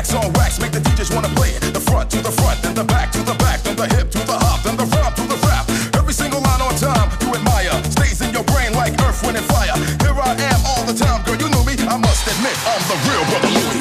Jacks on wax make the DJs wanna play it. The front to the front, then the back to the back, then the hip to the hop, then the rhyme to the rap. Every single line on time you admire stays in your brain like earth, wind, and fire. Here I am all the time, girl. You know me. I must admit I'm the real brother Louie.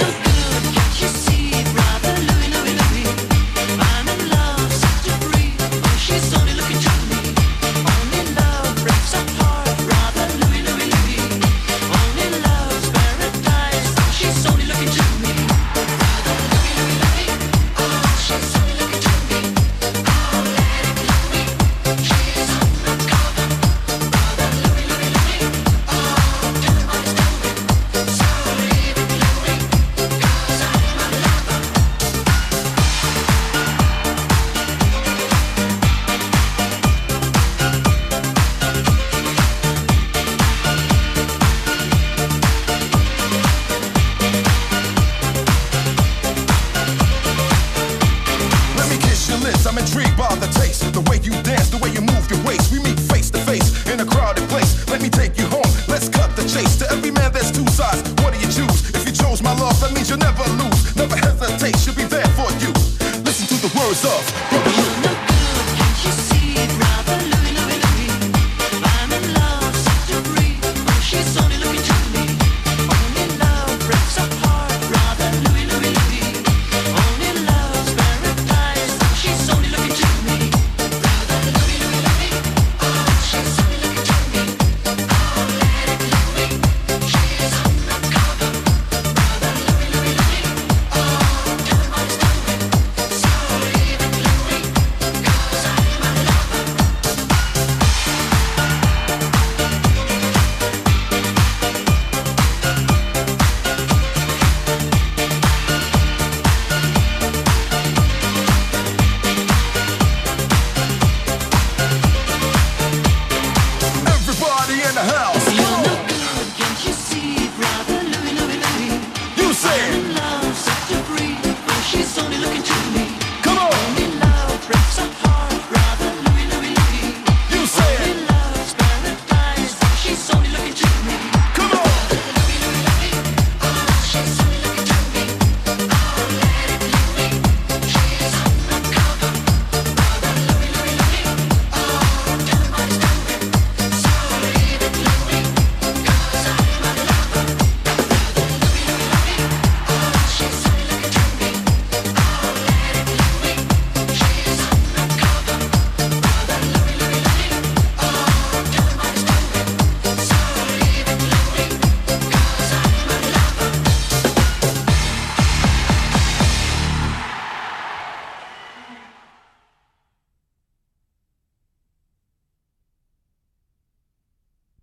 You'll never lose. Never hesitate. She'll be there for you. Listen to the words of